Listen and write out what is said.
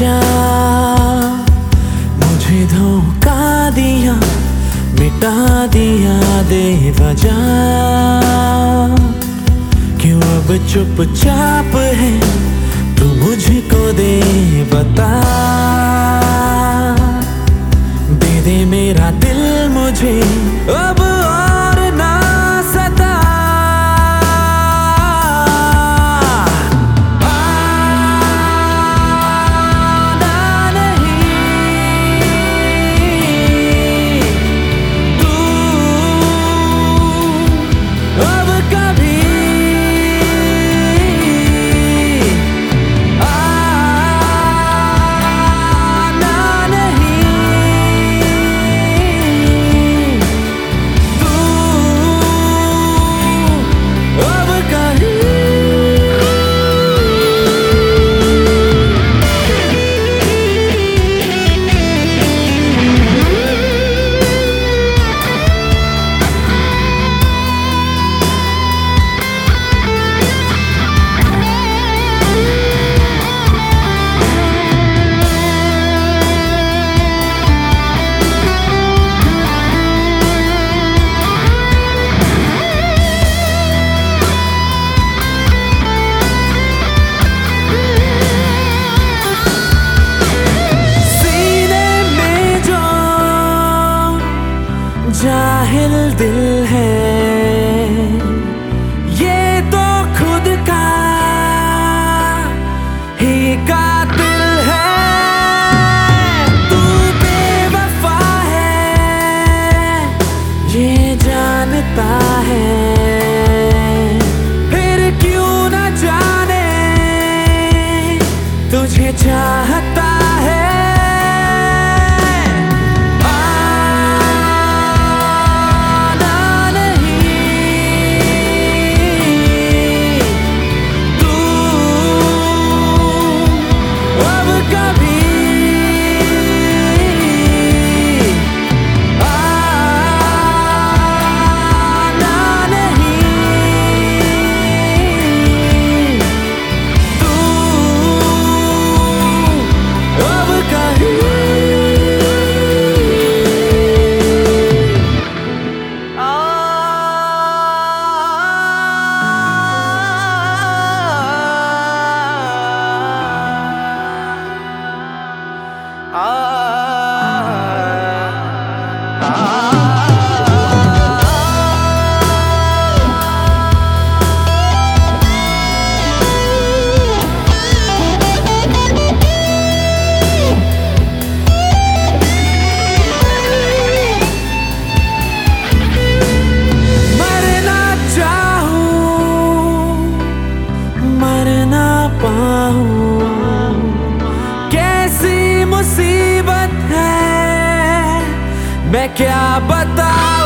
वजह मुझे धोखा दिया, मिटा दिया दे वजह। क्यों अब चुपचाप है, तू मुझको दे बता। time मैं क्या बताऊँ?